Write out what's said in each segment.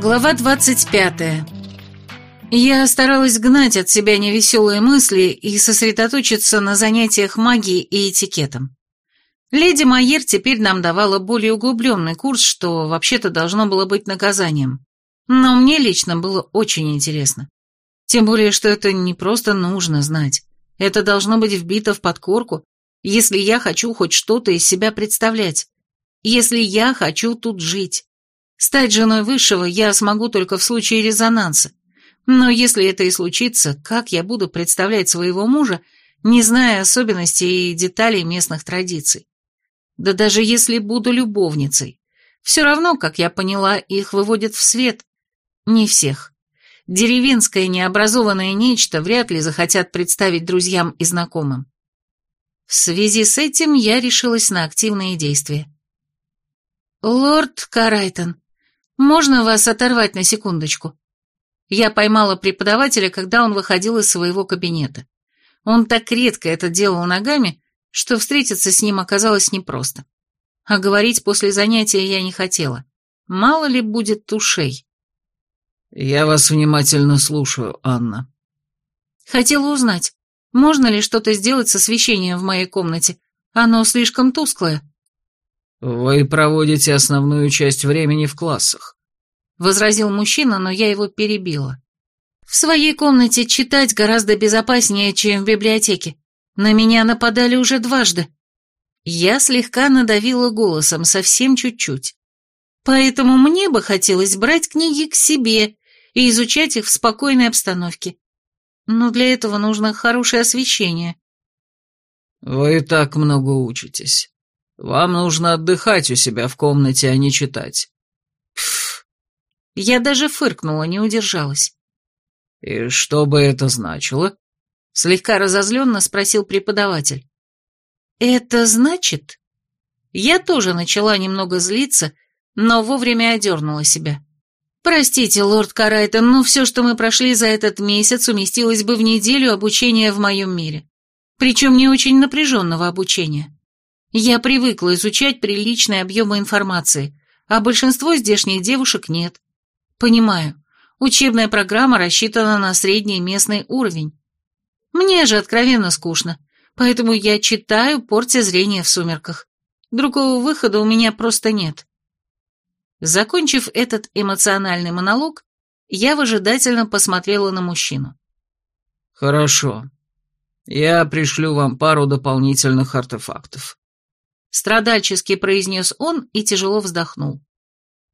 Глава 25. Я старалась гнать от себя невеселые мысли и сосредоточиться на занятиях магией и этикетом. Леди Майер теперь нам давала более углубленный курс, что вообще-то должно было быть наказанием. Но мне лично было очень интересно. Тем более, что это не просто нужно знать. Это должно быть вбито в подкорку, если я хочу хоть что-то из себя представлять. Если я хочу тут жить. Стать женой высшего я смогу только в случае резонанса. Но если это и случится, как я буду представлять своего мужа, не зная особенностей и деталей местных традиций? Да даже если буду любовницей. Все равно, как я поняла, их выводят в свет. Не всех. Деревенское необразованное нечто вряд ли захотят представить друзьям и знакомым. В связи с этим я решилась на активные действия. «Лорд Карайтон, можно вас оторвать на секундочку?» Я поймала преподавателя, когда он выходил из своего кабинета. Он так редко это делал ногами, что встретиться с ним оказалось непросто. А говорить после занятия я не хотела. Мало ли будет тушей. «Я вас внимательно слушаю, Анна». Хотела узнать, можно ли что-то сделать с освещением в моей комнате. Оно слишком тусклое. «Вы проводите основную часть времени в классах», — возразил мужчина, но я его перебила. «В своей комнате читать гораздо безопаснее, чем в библиотеке. На меня нападали уже дважды». Я слегка надавила голосом, совсем чуть-чуть. Поэтому мне бы хотелось брать книги к себе и изучать их в спокойной обстановке. Но для этого нужно хорошее освещение. «Вы так много учитесь. Вам нужно отдыхать у себя в комнате, а не читать. Пф. Я даже фыркнула, не удержалась. И что бы это значило? Слегка разозленно спросил преподаватель. Это значит... Я тоже начала немного злиться, но вовремя одернула себя. Простите, лорд Карайтон, но все, что мы прошли за этот месяц, уместилось бы в неделю обучения в моем мире. Причем не очень напряженного обучения. Я привыкла изучать приличные объемы информации, а большинство здешних девушек нет. Понимаю, учебная программа рассчитана на средний местный уровень. Мне же откровенно скучно, поэтому я читаю, портя зрение в сумерках. Другого выхода у меня просто нет. Закончив этот эмоциональный монолог, я выжидательно посмотрела на мужчину. «Хорошо. Я пришлю вам пару дополнительных артефактов. Страдальчески произнес он и тяжело вздохнул.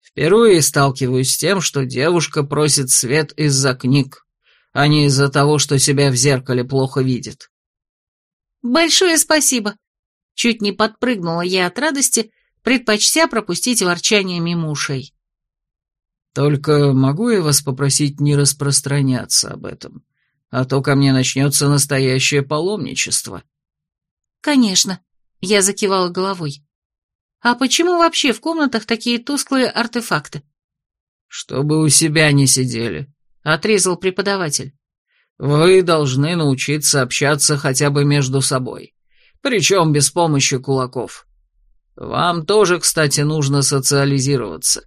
Впервые сталкиваюсь с тем, что девушка просит свет из-за книг, а не из-за того, что себя в зеркале плохо видит. Большое спасибо. Чуть не подпрыгнула я от радости, предпочтя пропустить ворчание мимо ушей. Только могу я вас попросить не распространяться об этом, а то ко мне начнется настоящее паломничество. Конечно. Я закивала головой. А почему вообще в комнатах такие тусклые артефакты? Чтобы у себя не сидели, отрезал преподаватель. Вы должны научиться общаться хотя бы между собой, причем без помощи кулаков. Вам тоже, кстати, нужно социализироваться,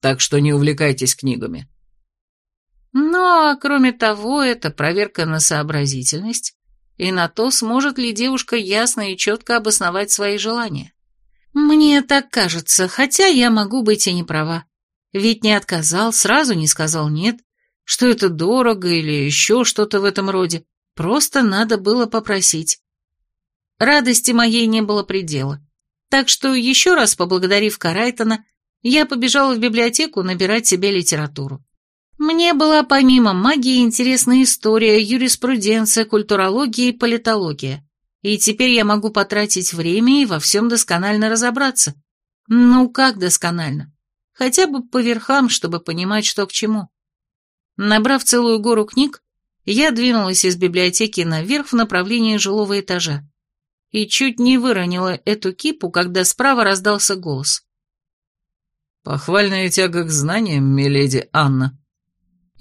так что не увлекайтесь книгами. Ну, а кроме того, это проверка на сообразительность и на то, сможет ли девушка ясно и четко обосновать свои желания. Мне так кажется, хотя я могу быть и не права. Ведь не отказал, сразу не сказал «нет», что это дорого или еще что-то в этом роде. Просто надо было попросить. Радости моей не было предела. Так что, еще раз поблагодарив Карайтона, я побежала в библиотеку набирать себе литературу. Мне была помимо магии интересна история, юриспруденция, культурология и политология. И теперь я могу потратить время и во всем досконально разобраться. Ну, как досконально? Хотя бы по верхам, чтобы понимать, что к чему. Набрав целую гору книг, я двинулась из библиотеки наверх в направлении жилого этажа. И чуть не выронила эту кипу, когда справа раздался голос. «Похвальная тяга к знаниям, миледи Анна»,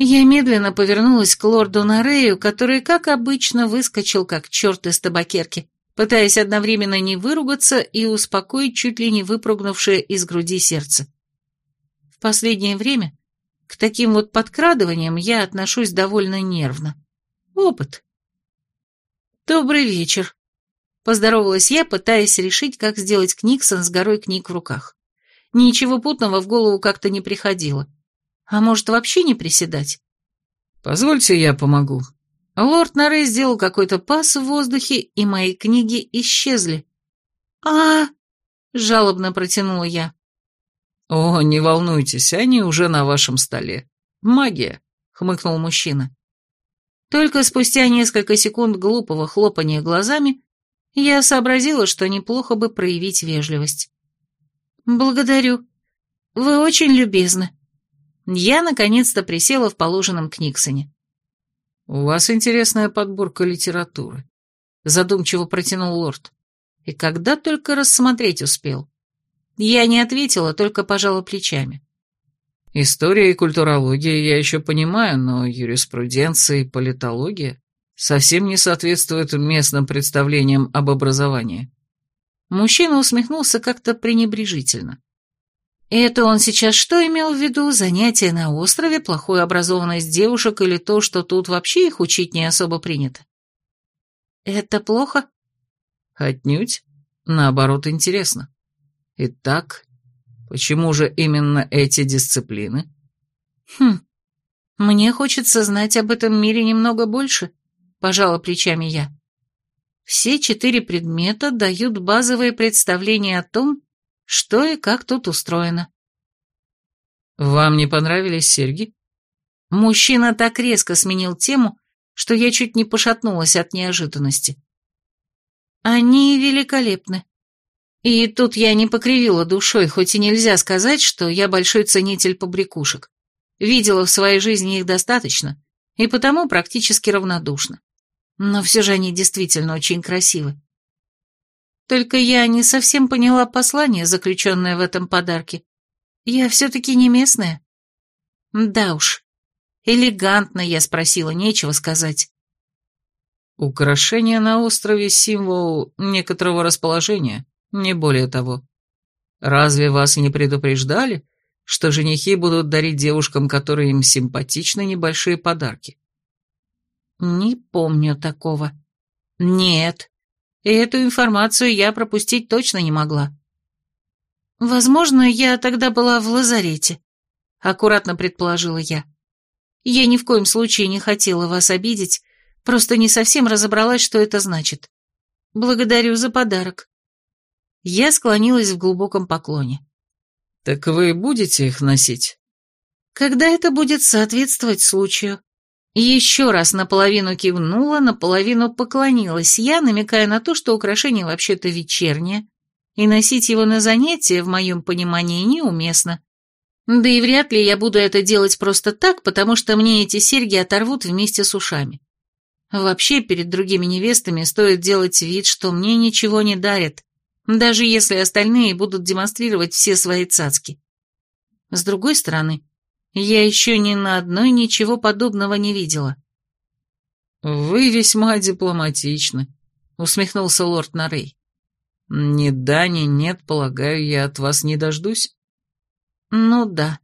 я медленно повернулась к лорду Нарею, который, как обычно, выскочил как черт из табакерки, пытаясь одновременно не выругаться и успокоить чуть ли не выпрыгнувшее из груди сердце. В последнее время К таким вот подкрадываниям я отношусь довольно нервно. Опыт. «Добрый вечер», — поздоровалась я, пытаясь решить, как сделать Книксон с горой книг в руках. Ничего путного в голову как-то не приходило. А может, вообще не приседать? «Позвольте, я помогу». Лорд Нарей сделал какой-то пас в воздухе, и мои книги исчезли. а, жалобно протянула я. «О, не волнуйтесь, они уже на вашем столе. Магия», — хмыкнул мужчина. Только спустя несколько секунд глупого хлопания глазами я сообразила, что неплохо бы проявить вежливость. «Благодарю. Вы очень любезны». Я наконец-то присела в положенном Книксоне. «У вас интересная подборка литературы», — задумчиво протянул лорд. «И когда только рассмотреть успел?» Я не ответила, только пожала плечами. История и культурология я еще понимаю, но юриспруденция и политология совсем не соответствуют местным представлениям об образовании. Мужчина усмехнулся как-то пренебрежительно. Это он сейчас что имел в виду? Занятия на острове, плохую образованность девушек или то, что тут вообще их учить не особо принято? Это плохо? Отнюдь. Наоборот, интересно. Итак, почему же именно эти дисциплины? Хм, мне хочется знать об этом мире немного больше, пожала плечами я. Все четыре предмета дают базовые представления о том, что и как тут устроено. Вам не понравились серьги? Мужчина так резко сменил тему, что я чуть не пошатнулась от неожиданности. Они великолепны. И тут я не покривила душой, хоть и нельзя сказать, что я большой ценитель побрякушек. Видела в своей жизни их достаточно, и потому практически равнодушна. Но все же они действительно очень красивы. Только я не совсем поняла послание, заключенное в этом подарке. Я все-таки не местная. Да уж, элегантно я спросила, нечего сказать. Украшение на острове — символ некоторого расположения, не более того. Разве вас не предупреждали, что женихи будут дарить девушкам, которые им симпатичны, небольшие подарки? Не помню такого. Нет, и эту информацию я пропустить точно не могла. Возможно, я тогда была в лазарете, аккуратно предположила я. Я ни в коем случае не хотела вас обидеть, просто не совсем разобралась, что это значит. Благодарю за подарок. Я склонилась в глубоком поклоне. «Так вы будете их носить?» «Когда это будет соответствовать случаю?» Еще раз наполовину кивнула, наполовину поклонилась я, намекая на то, что украшение вообще-то вечернее, и носить его на занятия, в моем понимании, неуместно. Да и вряд ли я буду это делать просто так, потому что мне эти серьги оторвут вместе с ушами. Вообще, перед другими невестами стоит делать вид, что мне ничего не дарят, даже если остальные будут демонстрировать все свои цацки. С другой стороны, я еще ни на одной ничего подобного не видела. «Вы весьма дипломатичны», — усмехнулся лорд Нарей. «Ни да, ни нет, полагаю, я от вас не дождусь». «Ну да.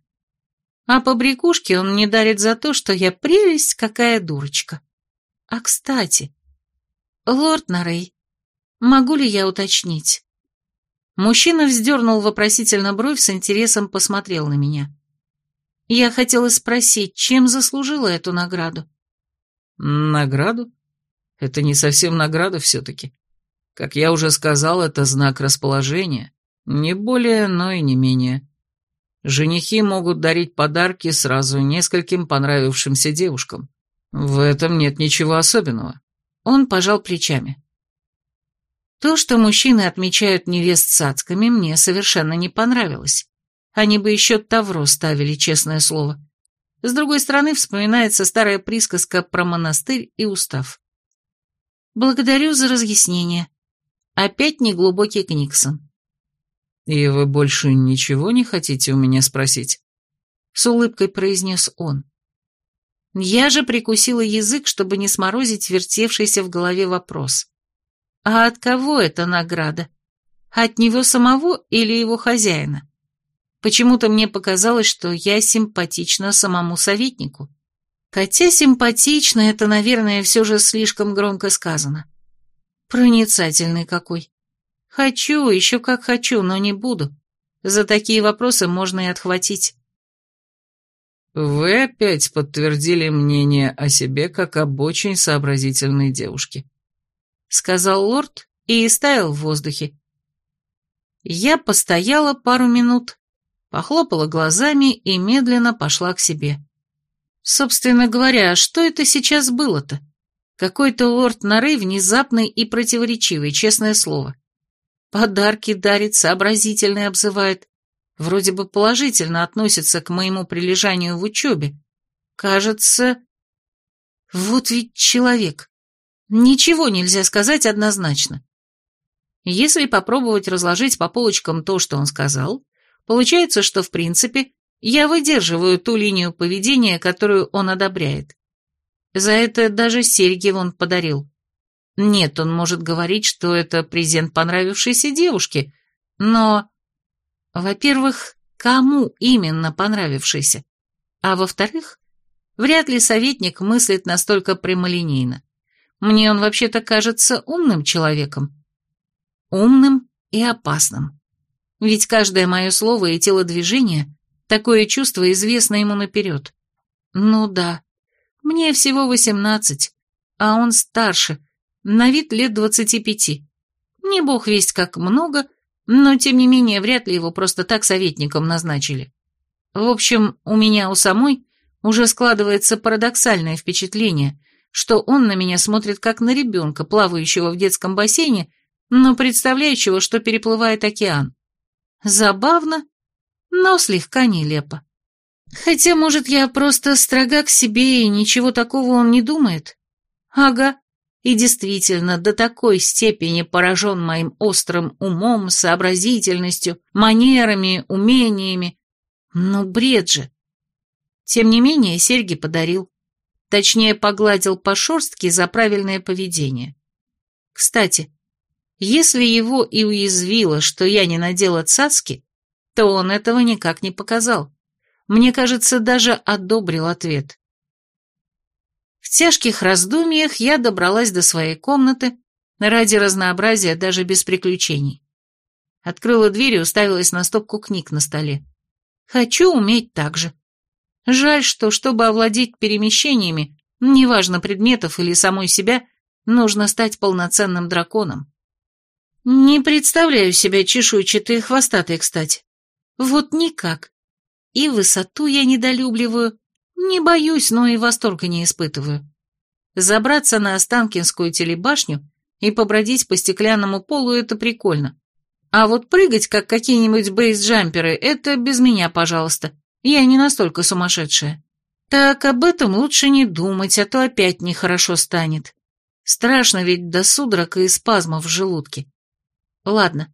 А по брякушке он мне дарит за то, что я прелесть какая дурочка. А кстати, лорд Нарей, могу ли я уточнить?» Мужчина вздернул вопросительно бровь, с интересом посмотрел на меня. Я хотела спросить, чем заслужила эту награду? Награду? Это не совсем награда все-таки. Как я уже сказал, это знак расположения. Не более, но и не менее. Женихи могут дарить подарки сразу нескольким понравившимся девушкам. В этом нет ничего особенного. Он пожал плечами. То, что мужчины отмечают невест цацками, мне совершенно не понравилось. Они бы еще Тавро ставили, честное слово. С другой стороны, вспоминается старая присказка про монастырь и устав. Благодарю за разъяснение. Опять неглубокий Книксон. «И вы больше ничего не хотите у меня спросить?» С улыбкой произнес он. Я же прикусила язык, чтобы не сморозить вертевшийся в голове вопрос. А от кого эта награда? От него самого или его хозяина? Почему-то мне показалось, что я симпатична самому советнику. Хотя симпатично — это, наверное, все же слишком громко сказано. Проницательный какой. Хочу, еще как хочу, но не буду. За такие вопросы можно и отхватить. Вы опять подтвердили мнение о себе как об очень сообразительной девушке. Сказал лорд и истаял в воздухе. Я постояла пару минут, похлопала глазами и медленно пошла к себе. Собственно говоря, что это сейчас было-то? Какой-то лорд Норы внезапный и противоречивый, честное слово. Подарки дарит, сообразительный обзывает. Вроде бы положительно относится к моему прилежанию в учебе. Кажется... Вот ведь человек. Ничего нельзя сказать однозначно. Если попробовать разложить по полочкам то, что он сказал, получается, что, в принципе, я выдерживаю ту линию поведения, которую он одобряет. За это даже серьги он подарил. Нет, он может говорить, что это презент понравившейся девушке, но... Во-первых, кому именно понравившийся? А во-вторых, вряд ли советник мыслит настолько прямолинейно. Мне он вообще-то кажется умным человеком. Умным и опасным. Ведь каждое мое слово и телодвижение, такое чувство известно ему наперед. Ну да, мне всего восемнадцать, а он старше, на вид лет двадцати пяти. Не бог весть как много, но тем не менее вряд ли его просто так советником назначили. В общем, у меня у самой уже складывается парадоксальное впечатление, что он на меня смотрит как на ребенка, плавающего в детском бассейне, но представляющего, что переплывает океан. Забавно, но слегка нелепо. Хотя, может, я просто строга к себе, и ничего такого он не думает? Ага, и действительно до такой степени поражен моим острым умом, сообразительностью, манерами, умениями. Ну, бред же. Тем не менее, серьги подарил. Точнее, погладил по шерстке за правильное поведение. Кстати, если его и уязвило, что я не надела цацки, то он этого никак не показал. Мне кажется, даже одобрил ответ. В тяжких раздумьях я добралась до своей комнаты, ради разнообразия даже без приключений. Открыла дверь и уставилась на стопку книг на столе. Хочу уметь так же. Жаль, что, чтобы овладеть перемещениями, неважно предметов или самой себя, нужно стать полноценным драконом. Не представляю себя чешуйчатой и хвостатой, кстати. Вот никак. И высоту я недолюбливаю, не боюсь, но и восторга не испытываю. Забраться на Останкинскую телебашню и побродить по стеклянному полу – это прикольно. А вот прыгать, как какие-нибудь бейсджамперы, это без меня, пожалуйста. Я не настолько сумасшедшая. Так об этом лучше не думать, а то опять нехорошо станет. Страшно ведь до судорог и спазмов в желудке. Ладно.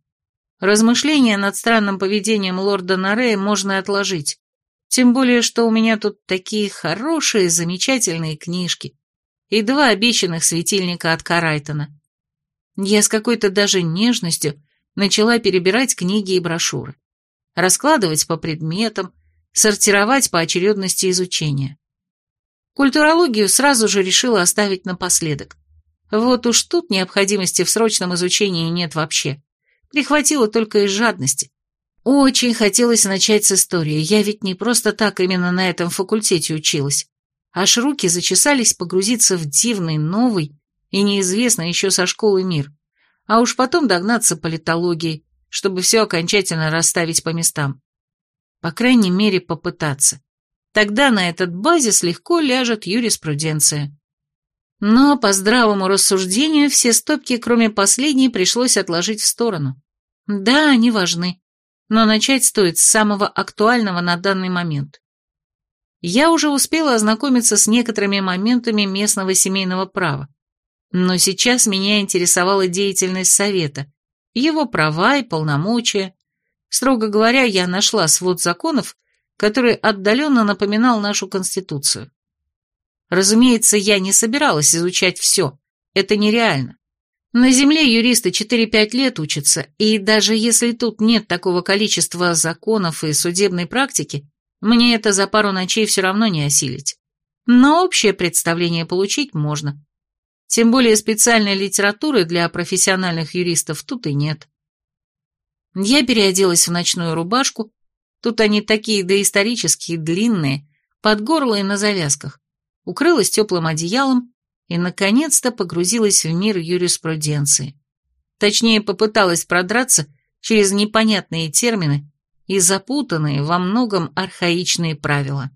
Размышления над странным поведением лорда Нарея можно отложить. Тем более, что у меня тут такие хорошие, замечательные книжки. И два обещанных светильника от Карайтона. Я с какой-то даже нежностью начала перебирать книги и брошюры. Раскладывать по предметам, сортировать по очередности изучения. Культурологию сразу же решила оставить напоследок. Вот уж тут необходимости в срочном изучении нет вообще. Прихватила только из жадности. Очень хотелось начать с истории, я ведь не просто так именно на этом факультете училась. Аж руки зачесались погрузиться в дивный, новый и неизвестный еще со школы мир, а уж потом догнаться политологией, чтобы все окончательно расставить по местам. По крайней мере, попытаться. Тогда на этот базис легко ляжет юриспруденция. Но по здравому рассуждению все стопки, кроме последней, пришлось отложить в сторону. Да, они важны но начать стоит с самого актуального на данный момент. Я уже успела ознакомиться с некоторыми моментами местного семейного права, но сейчас меня интересовала деятельность совета, его права и полномочия. Строго говоря, я нашла свод законов, который отдаленно напоминал нашу Конституцию. Разумеется, я не собиралась изучать все, это нереально. На Земле юристы 4-5 лет учатся, и даже если тут нет такого количества законов и судебной практики, мне это за пару ночей все равно не осилить. Но общее представление получить можно. Тем более специальной литературы для профессиональных юристов тут и нет. Я переоделась в ночную рубашку, тут они такие доисторические, длинные, под горло и на завязках, укрылась теплым одеялом и, наконец-то, погрузилась в мир юриспруденции. Точнее, попыталась продраться через непонятные термины и запутанные во многом архаичные правила.